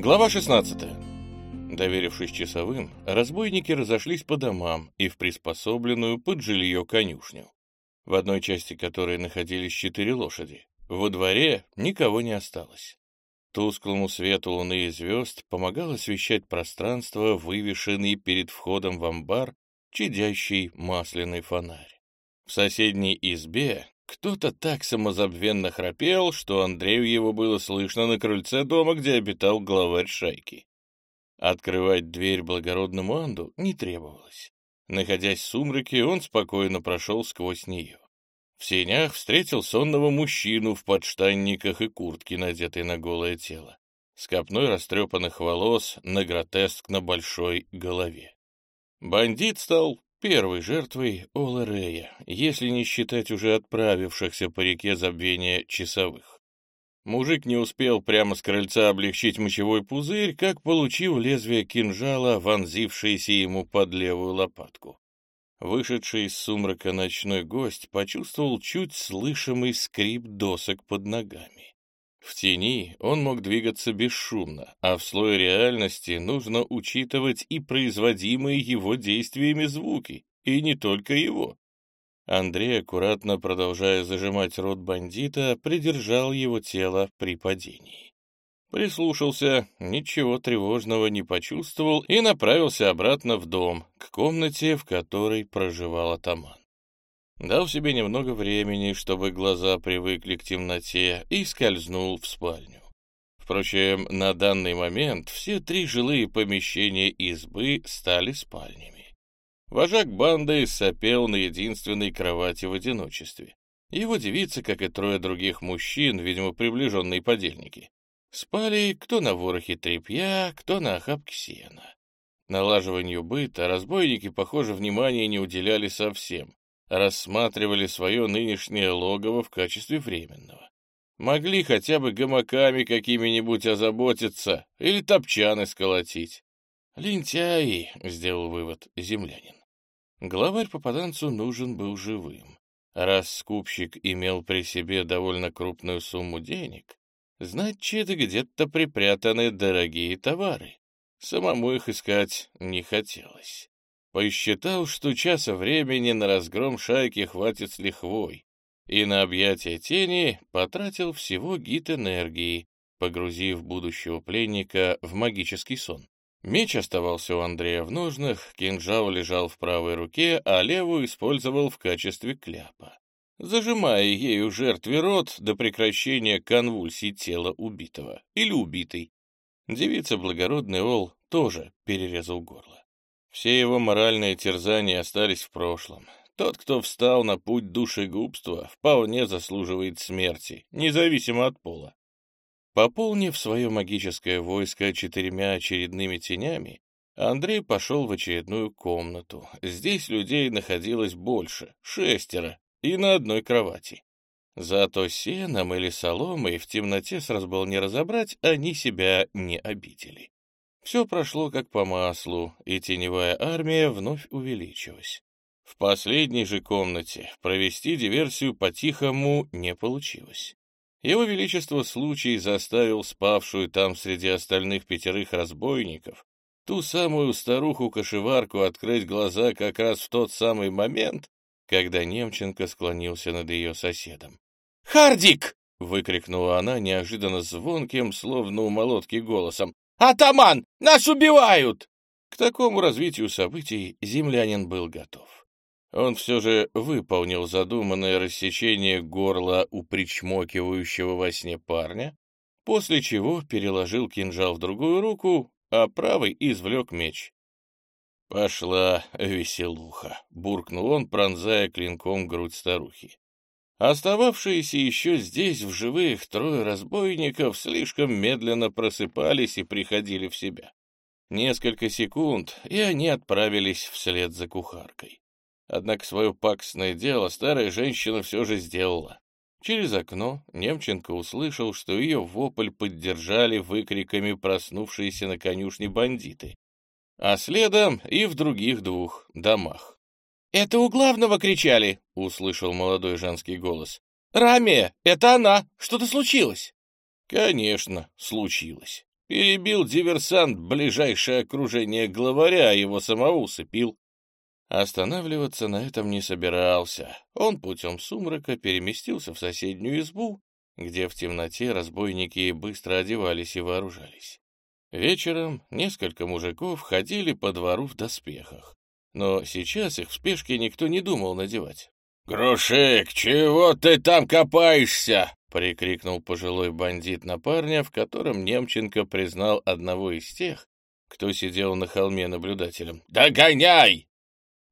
Глава 16. Доверившись часовым, разбойники разошлись по домам и в приспособленную под жилье конюшню, в одной части которой находились четыре лошади. Во дворе никого не осталось. Тусклому свету луны и звезд помогал освещать пространство, вывешенный перед входом в амбар чадящий масляный фонарь. В соседней избе кто-то так самозабвенно храпел, что Андрею его было слышно на крыльце дома, где обитал главарь шайки. Открывать дверь благородному Анду не требовалось. Находясь в сумраке, он спокойно прошел сквозь нее. В сенях встретил сонного мужчину в подштанниках и куртке, надетой на голое тело, с копной растрепанных волос на гротескно большой голове. Бандит стал первой жертвой Ола Рея, если не считать уже отправившихся по реке забвения часовых. Мужик не успел прямо с крыльца облегчить мочевой пузырь, как получил лезвие кинжала, вонзившееся ему под левую лопатку. Вышедший из сумрака ночной гость почувствовал чуть слышимый скрип досок под ногами. В тени он мог двигаться бесшумно, а в слое реальности нужно учитывать и производимые его действиями звуки, и не только его. Андрей, аккуратно продолжая зажимать рот бандита, придержал его тело при падении. Прислушался, ничего тревожного не почувствовал и направился обратно в дом, к комнате, в которой проживал атаман. Дал себе немного времени, чтобы глаза привыкли к темноте, и скользнул в спальню. Впрочем, на данный момент все три жилые помещения избы стали спальнями. Вожак банды сопел на единственной кровати в одиночестве. Его девицы, как и трое других мужчин, видимо, приближенные подельники, спали кто на ворохе тряпья, кто на охапке сена. Налаживанию быта разбойники, похоже, внимания не уделяли совсем, рассматривали свое нынешнее логово в качестве временного. Могли хотя бы гамаками какими-нибудь озаботиться или топчаны сколотить. «Лентяи», — сделал вывод землянин. Главарь попаданцу нужен был живым. Раз скупщик имел при себе довольно крупную сумму денег, значит, где-то припрятаны дорогие товары. Самому их искать не хотелось. Посчитал, что часа времени на разгром шайки хватит с лихвой, и на объятие тени потратил всего гид энергии, погрузив будущего пленника в магический сон. Меч оставался у Андрея в ножнах, кинжал лежал в правой руке, а левую использовал в качестве кляпа, зажимая ею жертве рот до прекращения конвульсий тела убитого или убитой. Девица благородный Ол тоже перерезал горло. Все его моральные терзания остались в прошлом. Тот, кто встал на путь душегубства, вполне заслуживает смерти, независимо от пола. Пополнив свое магическое войско четырьмя очередными тенями, Андрей пошел в очередную комнату. Здесь людей находилось больше, шестеро, и на одной кровати. Зато сеном или соломой в темноте сразу было не разобрать, они себя не обидели. Все прошло как по маслу, и теневая армия вновь увеличилась. В последней же комнате провести диверсию по-тихому не получилось. Его Величество случай заставил спавшую там среди остальных пятерых разбойников ту самую старуху-кошеварку открыть глаза как раз в тот самый момент, когда Немченко склонился над ее соседом. «Хардик!» — выкрикнула она неожиданно звонким, словно у молотки голосом. «Атаман! Нас убивают!» К такому развитию событий землянин был готов. Он все же выполнил задуманное рассечение горла у причмокивающего во сне парня, после чего переложил кинжал в другую руку, а правый извлек меч. «Пошла веселуха», — буркнул он, пронзая клинком грудь старухи. Остававшиеся еще здесь в живых трое разбойников слишком медленно просыпались и приходили в себя. Несколько секунд, и они отправились вслед за кухаркой. Однако свое пакостное дело старая женщина все же сделала. Через окно Немченко услышал, что ее вопль поддержали выкриками проснувшиеся на конюшне бандиты, а следом и в других двух домах. «Это у главного кричали!» — услышал молодой женский голос. «Раме, это она! Что-то случилось!» «Конечно, случилось. Перебил диверсант ближайшее окружение главаря, а его самого усыпил. Останавливаться на этом не собирался. Он путем сумрака переместился в соседнюю избу, где в темноте разбойники быстро одевались и вооружались. Вечером несколько мужиков ходили по двору в доспехах, но сейчас их в спешке никто не думал надевать. «Грушик, чего ты там копаешься?» — прикрикнул пожилой бандит на парня, в котором Немченко признал одного из тех, кто сидел на холме наблюдателем. «Догоняй!»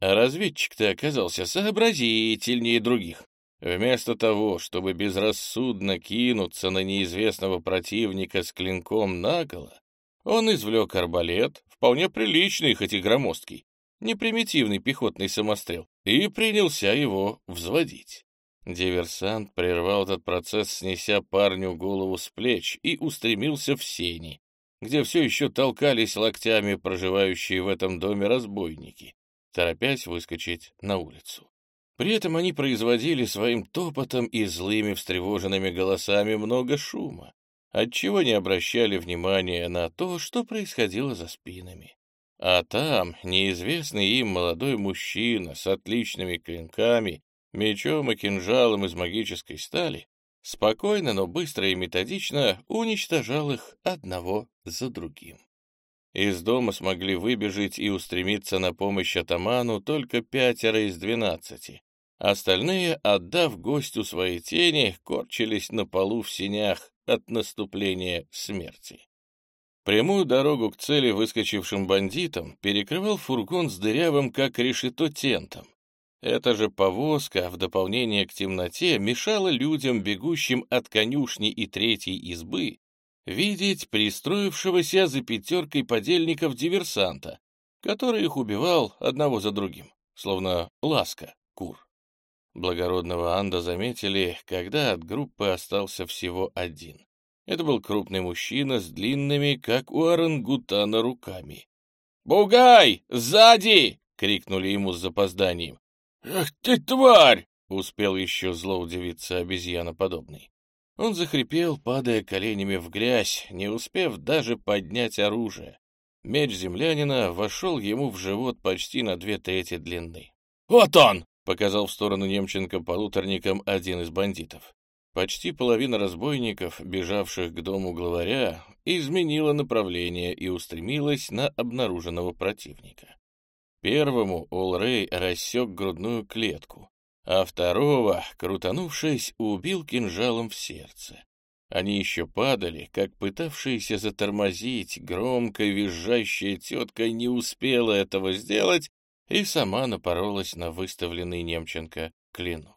А разведчик-то оказался сообразительнее других. Вместо того, чтобы безрассудно кинуться на неизвестного противника с клинком наголо, он извлек арбалет, вполне приличный, хоть и громоздкий, непримитивный пехотный самострел, и принялся его взводить. Диверсант прервал этот процесс, снеся парню голову с плеч, и устремился в сени, где все еще толкались локтями проживающие в этом доме разбойники, торопясь выскочить на улицу. При этом они производили своим топотом и злыми встревоженными голосами много шума, отчего не обращали внимания на то, что происходило за спинами. А там неизвестный им молодой мужчина с отличными клинками, мечом и кинжалом из магической стали спокойно, но быстро и методично уничтожал их одного за другим. Из дома смогли выбежать и устремиться на помощь атаману только пятеро из двенадцати. Остальные, отдав гостю свои тени, корчились на полу в синях от наступления смерти. Прямую дорогу к цели выскочившим бандитам перекрывал фургон с дырявым, как решето, тентом. Эта же повозка, в дополнение к темноте, мешала людям, бегущим от конюшни и третьей избы, видеть пристроившегося за пятеркой подельников диверсанта, который их убивал одного за другим, словно ласка кур. Благородного Анда заметили, когда от группы остался всего один. Это был крупный мужчина с длинными, как у орангутана, руками. «Бугай! Сзади!» — крикнули ему с запозданием. «Ах ты, тварь!» — успел еще зло удивиться обезьяноподобный. Он захрипел, падая коленями в грязь, не успев даже поднять оружие. Меч землянина вошел ему в живот почти на две трети длины. «Вот он!» — показал в сторону Немченко полуторником один из бандитов. Почти половина разбойников, бежавших к дому главаря, изменила направление и устремилась на обнаруженного противника. Первому Олрей рассек грудную клетку, а второго, крутанувшись, убил кинжалом в сердце. Они еще падали, как пытавшаяся затормозить, громко визжащая тетка не успела этого сделать и сама напоролась на выставленный Немченко клинок.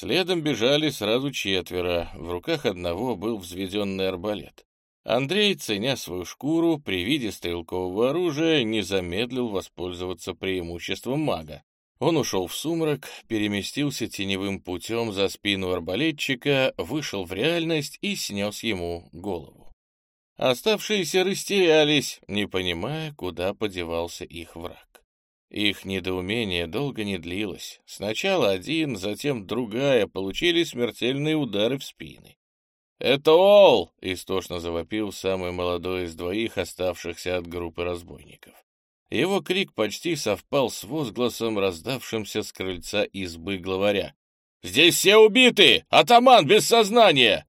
Следом бежали сразу четверо, в руках одного был взведенный арбалет. Андрей, ценя свою шкуру, при виде стрелкового оружия не замедлил воспользоваться преимуществом мага. Он ушел в сумрак, переместился теневым путем за спину арбалетчика, вышел в реальность и снес ему голову. Оставшиеся растерялись, не понимая, куда подевался их враг. Их недоумение долго не длилось. Сначала один, затем другая получили смертельные удары в спины. «Это Ол!» — истошно завопил самый молодой из двоих оставшихся от группы разбойников. Его крик почти совпал с возгласом, раздавшимся с крыльца избы главаря. «Здесь все убиты! Атаман без сознания!»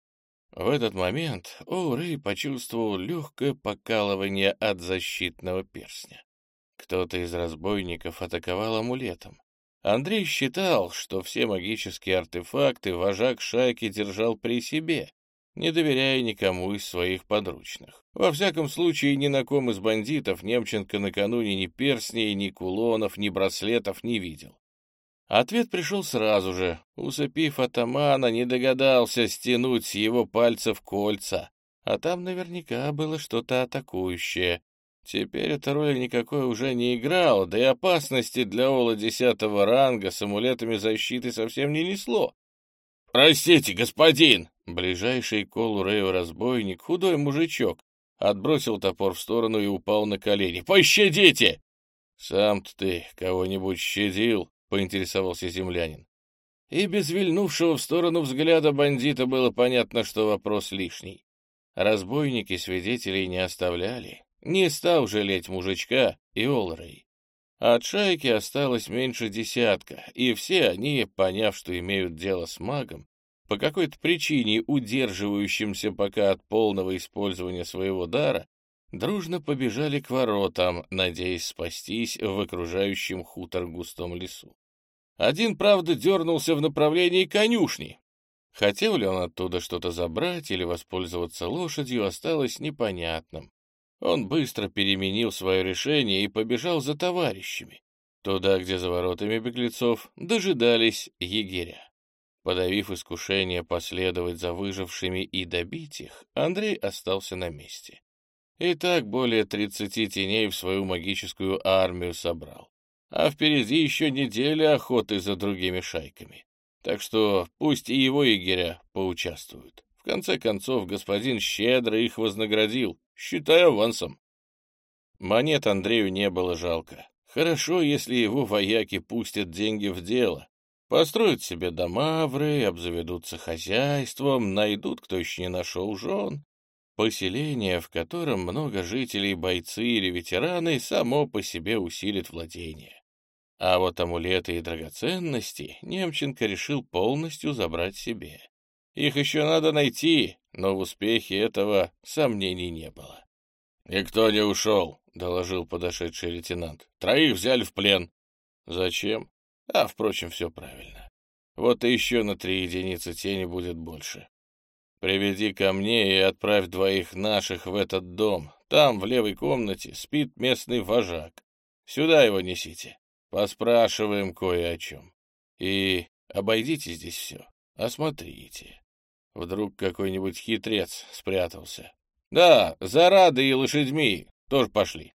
В этот момент Оурей почувствовал легкое покалывание от защитного перстня. Кто-то из разбойников атаковал амулетом. Андрей считал, что все магические артефакты вожак шайки держал при себе, не доверяя никому из своих подручных. Во всяком случае, ни на ком из бандитов Немченко накануне ни перстней, ни кулонов, ни браслетов не видел. Ответ пришел сразу же. Усыпив атамана, не догадался стянуть с его пальцев кольца, а там наверняка было что-то атакующее. Теперь эта роль никакой уже не играла, да и опасности для Ола десятого ранга с амулетами защиты совсем не несло. «Простите, господин!» Ближайший к Олу Рэю разбойник, худой мужичок, отбросил топор в сторону и упал на колени. «Пощадите!» «Сам-то ты кого-нибудь щадил?» — поинтересовался землянин. И без вильнувшего в сторону взгляда бандита было понятно, что вопрос лишний. Разбойники свидетелей не оставляли. Не стал жалеть мужичка и Олрей. От шайки осталось меньше десятка, и все они, поняв, что имеют дело с магом, по какой-то причине удерживающимся пока от полного использования своего дара, дружно побежали к воротам, надеясь спастись в окружающем хутор густом лесу. Один, правда, дернулся в направлении конюшни. Хотел ли он оттуда что-то забрать или воспользоваться лошадью, осталось непонятным. Он быстро переменил свое решение и побежал за товарищами, туда, где за воротами беглецов дожидались егеря. Подавив искушение последовать за выжившими и добить их, Андрей остался на месте. И так более тридцати теней в свою магическую армию собрал. А впереди еще неделя охоты за другими шайками. Так что пусть и его егеря поучаствуют. В конце концов, господин щедро их вознаградил, считай авансом. Монет Андрею не было жалко. Хорошо, если его вояки пустят деньги в дело. Построят себе дома в Рэй, обзаведутся хозяйством, найдут, кто еще не нашел жен. Поселение, в котором много жителей, бойцы или ветераны, само по себе усилит владение. А вот амулеты и драгоценности Немченко решил полностью забрать себе. Их еще надо найти, но в успехе этого сомнений не было. «Никто не ушел», — доложил подошедший лейтенант. «Троих взяли в плен». «Зачем?» «А, впрочем, все правильно. Вот и еще на три единицы тени будет больше. Приведи ко мне и отправь двоих наших в этот дом. Там, в левой комнате, спит местный вожак. Сюда его несите. Поспрашиваем кое о чем. И обойдите здесь все. Осмотрите. Вдруг какой-нибудь хитрец спрятался. Да, за Радой и лошадьми тоже пошли.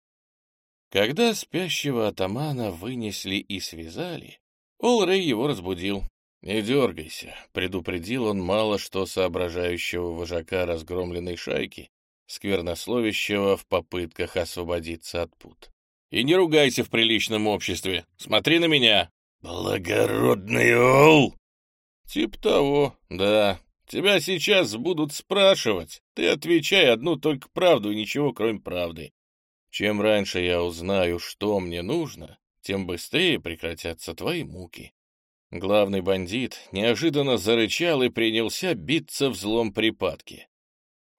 Когда спящего атамана вынесли и связали, Олрей его разбудил. «Не дергайся», — предупредил он мало что соображающего вожака разгромленной шайки, сквернословящего в попытках освободиться от пут. «И не ругайся в приличном обществе. Смотри на меня». «Благородный ол!» «Тип того, да. Тебя сейчас будут спрашивать. Ты отвечай одну только правду и ничего, кроме правды. Чем раньше я узнаю, что мне нужно, тем быстрее прекратятся твои муки». Главный бандит неожиданно зарычал и принялся биться в злом припадке.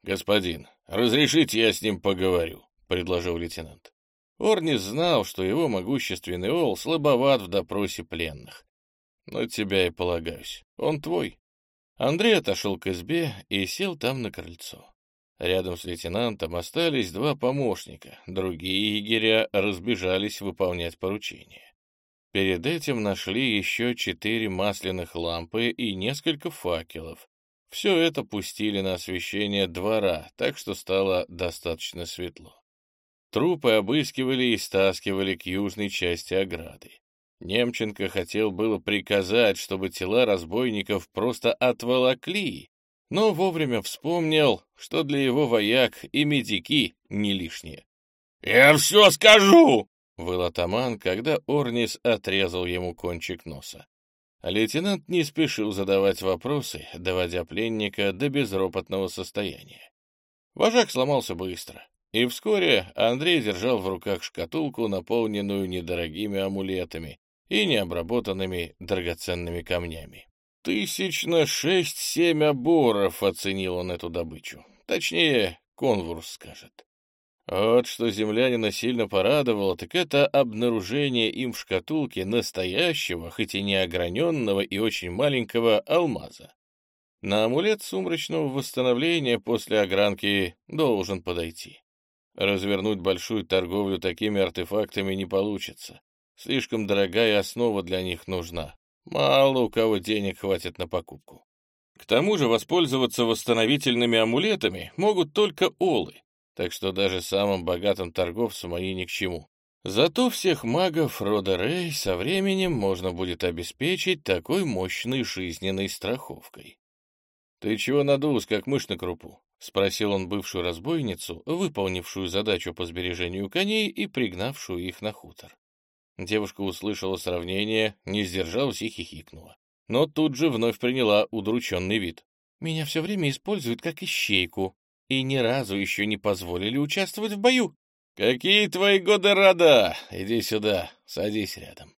«Господин, разрешите я с ним поговорю», — предложил лейтенант. Орнис знал, что его могущественный ол слабоват в допросе пленных. На тебя и полагаюсь. Он твой. Андрей отошел к избе и сел там на крыльцо. Рядом с лейтенантом остались два помощника, другие егеря разбежались выполнять поручения. Перед этим нашли еще четыре масляных лампы и несколько факелов. Все это пустили на освещение двора, так что стало достаточно светло. Трупы обыскивали и стаскивали к южной части ограды. Немченко хотел было приказать, чтобы тела разбойников просто отволокли, но вовремя вспомнил, что для его вояк и медики не лишние. «Я все скажу!» — выл атаман, когда Орнис отрезал ему кончик носа. Лейтенант не спешил задавать вопросы, доводя пленника до безропотного состояния. Вожак сломался быстро, и вскоре Андрей держал в руках шкатулку, наполненную недорогими амулетами, и необработанными драгоценными камнями. Тысяч на шесть-семь оборов оценил он эту добычу. Точнее, конвурс скажет. Вот что землянина сильно порадовало, так это обнаружение им в шкатулке настоящего, хоть и не ограненного и очень маленького алмаза. На амулет сумрачного восстановления после огранки должен подойти. Развернуть большую торговлю такими артефактами не получится. Слишком дорогая основа для них нужна. Мало у кого денег хватит на покупку. К тому же воспользоваться восстановительными амулетами могут только олы, так что даже самым богатым торговцам они ни к чему. Зато всех магов рода Рэй со временем можно будет обеспечить такой мощной жизненной страховкой. «Ты чего надулась, как мышь на крупу?» — спросил он бывшую разбойницу, выполнившую задачу по сбережению коней и пригнавшую их на хутор. Девушка услышала сравнение, не сдержалась и хихикнула. Но тут же вновь приняла удрученный вид. «Меня все время используют как ищейку. и ни разу еще не позволили участвовать в бою. «Какие твои годы, Рада? Иди сюда, садись рядом».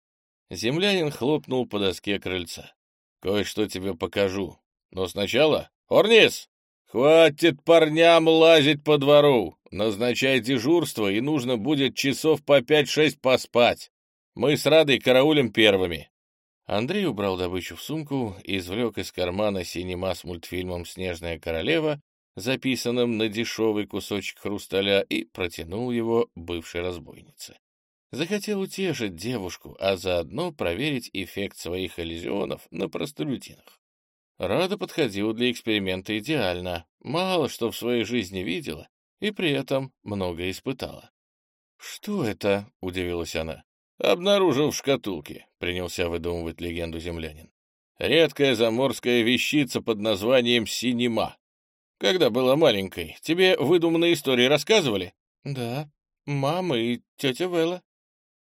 Землянин хлопнул по доске крыльца. «Кое-что тебе покажу. Но сначала... Орнис! Хватит парням лазить по двору! Назначай дежурство, и нужно будет часов по пять-шесть поспать. Мы с Радой караулем первыми». Андрей убрал добычу в сумку, извлек из кармана синема с мультфильмом «Снежная королева», записанным на дешевый кусочек хрусталя, и протянул его бывшей разбойнице. Захотел утешить девушку, а заодно проверить эффект своих иллюзионов на простолюдинах. Рада подходила для эксперимента идеально, мало что в своей жизни видела и при этом много испытала. «Что это?» — удивилась она. «Обнаружил в шкатулке», — принялся выдумывать легенду землянин. «Редкая заморская вещица под названием синема. Когда была маленькой, тебе выдуманные истории рассказывали?» «Да, мама и тетя Вела».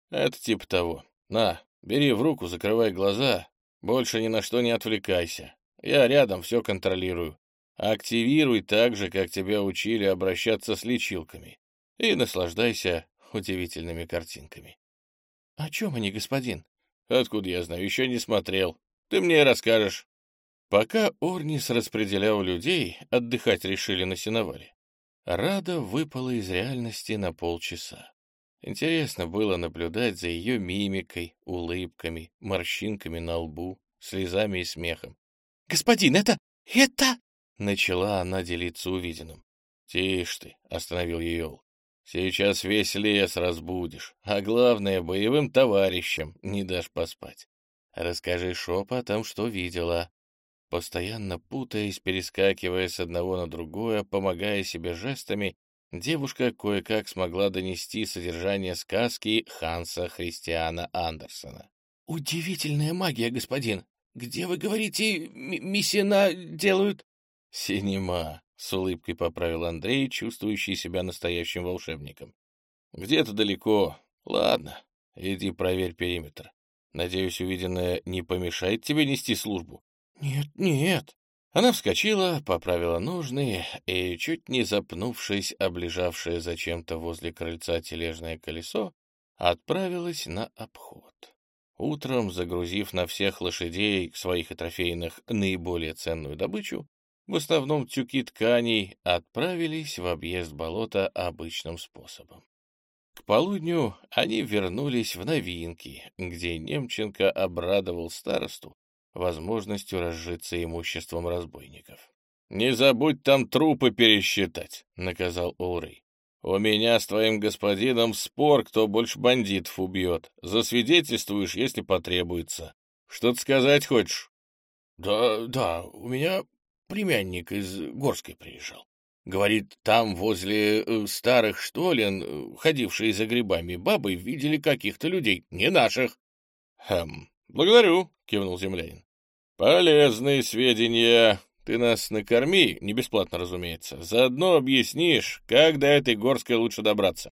Это типа того. На, бери в руку, закрывай глаза. Больше ни на что не отвлекайся. Я рядом все контролирую. Активируй так же, как тебя учили обращаться с лечилками. И наслаждайся удивительными картинками. — О чем они, господин? — Откуда я знаю, еще не смотрел. Ты мне расскажешь. Пока Орнис распределял людей, отдыхать решили на сеновале. Рада выпала из реальности на полчаса. Интересно было наблюдать за ее мимикой, улыбками, морщинками на лбу, слезами и смехом. «Господин, это... это...» — начала она делиться увиденным. «Тише ты», — остановил ее. «Сейчас весь лес разбудишь, а главное, боевым товарищам не дашь поспать. Расскажи шепотом, что видела». Постоянно путаясь, перескакивая с одного на другое, помогая себе жестами, девушка кое-как смогла донести содержание сказки Ханса Христиана Андерсона. «Удивительная магия, господин! Где, вы говорите, миссина делают?» «Синема», — с улыбкой поправил Андрей, чувствующий себя настоящим волшебником. «Где-то далеко. Ладно, иди проверь периметр. Надеюсь, увиденное не помешает тебе нести службу?» «Нет, нет», она вскочила, поправила нужные и, чуть не запнувшись, облежавшее зачем-то возле крыльца тележное колесо, отправилась на обход. Утром, загрузив на всех лошадей своих и трофейных наиболее ценную добычу, в основном тюки тканей, отправились в объезд болота обычным способом. К полудню они вернулись в новинки, где Немченко обрадовал старосту, возможностью разжиться имуществом разбойников. «Не забудь там трупы пересчитать», — наказал Олрей. «У меня с твоим господином спор, кто больше бандитов убьет. Засвидетельствуешь, если потребуется. Что-то сказать хочешь?» «Да, да, у меня племянник из Горской приезжал. Говорит, там возле э, старых штолен, э, ходившие за грибами бабы, видели каких-то людей, не наших». «Хм, благодарю», — кивнул землянин. «Полезные сведения. Ты нас накорми, не бесплатно, разумеется. Заодно объяснишь, как до этой горской лучше добраться».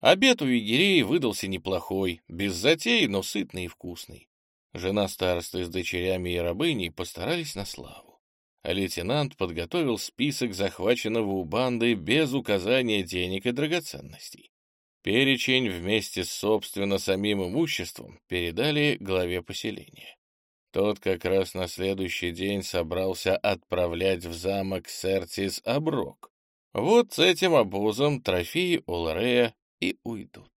Обед у егерей выдался неплохой, без затей, но сытный и вкусный. Жена старосты с дочерями и рабыней постарались на славу. А лейтенант подготовил список захваченного у банды без указания денег и драгоценностей. Перечень вместе с, собственно, самим имуществом передали главе поселения. Тот как раз на следующий день собрался отправлять в замок Сертис оброк. Вот с этим обозом трофеи Уларея и уйдут.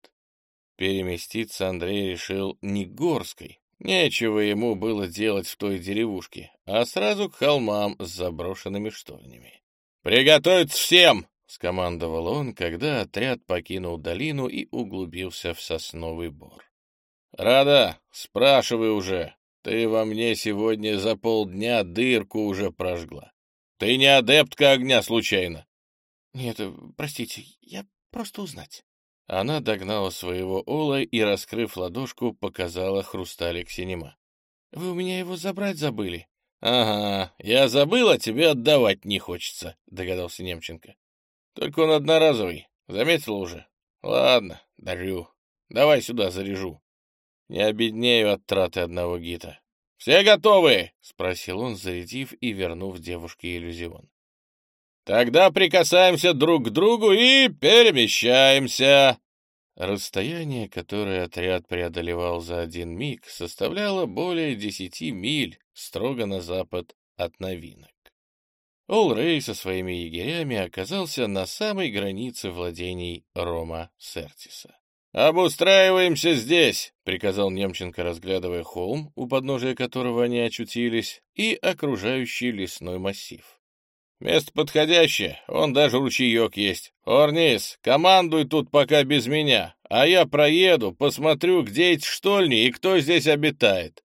Переместиться Андрей решил не Горской, нечего ему было делать в той деревушке, а сразу к холмам с заброшенными штольнями. «Приготовиться всем!» — скомандовал он, когда отряд покинул долину и углубился в сосновый бор. «Рада, спрашивай уже. Ты во мне сегодня за полдня дырку уже прожгла. Ты не адептка огня, случайно?» «Нет, простите, я просто узнать». Она догнала своего Ола и, раскрыв ладошку, показала хрусталик синема. «Вы у меня его забрать забыли?» «Ага, я забыл, а тебе отдавать не хочется», — догадался Немченко. Только он одноразовый. Заметила уже? Ладно, дарю. Давай сюда заряжу. Не обеднею от траты одного гита. «Все готовы?» — спросил он, зарядив и вернув девушке иллюзион. Тогда прикасаемся друг к другу и перемещаемся. Расстояние, которое отряд преодолевал за один миг, составляло более десяти миль строго на запад от новинок. Олрей со своими егерями оказался на самой границе владений Рома Сертиса. «Обустраиваемся здесь!» — приказал Немченко, разглядывая холм, у подножия которого они очутились, и окружающий лесной массив. Место подходящее, он даже ручеек есть. Орнис, командуй тут пока без меня, а я проеду, посмотрю, где эти штольни и кто здесь обитает.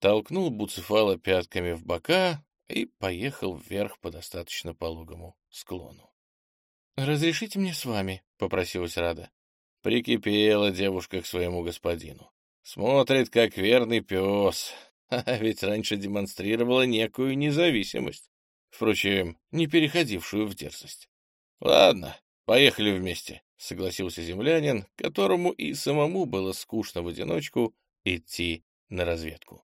Толкнул Буцефала пятками в бока и поехал вверх по достаточно пологому склону. «Разрешите мне с вами?» — попросилась Рада. Прикипела девушка к своему господину. Смотрит, как верный пес, а ведь раньше демонстрировала некую независимость впрочем, не переходившую в дерзость. «Ладно, поехали вместе», — согласился землянин, которому и самому было скучно в одиночку идти на разведку.